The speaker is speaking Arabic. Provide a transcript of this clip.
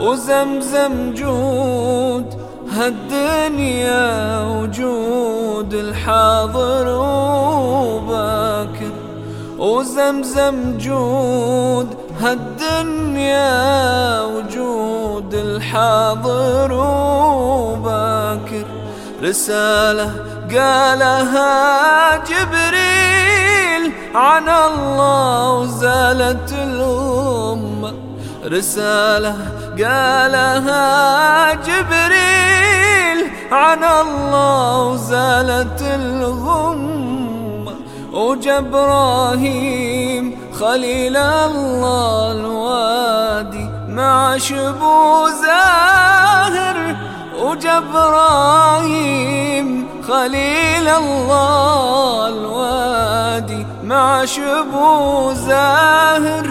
وزمزم جود هالدنيا وجود الحاضر وباكر. وزمزم جود هالدنيا وجود الحاضر وباكر. رسالة قالها جبريل عن الله وزالت الأمة. رسالة قالها جبريل. عن الله وزالت الغمة. وجبراهيم خليل الله الوادي مع شبو زاهر وجبراهيم خليل الله الوادي مع شبو زاهر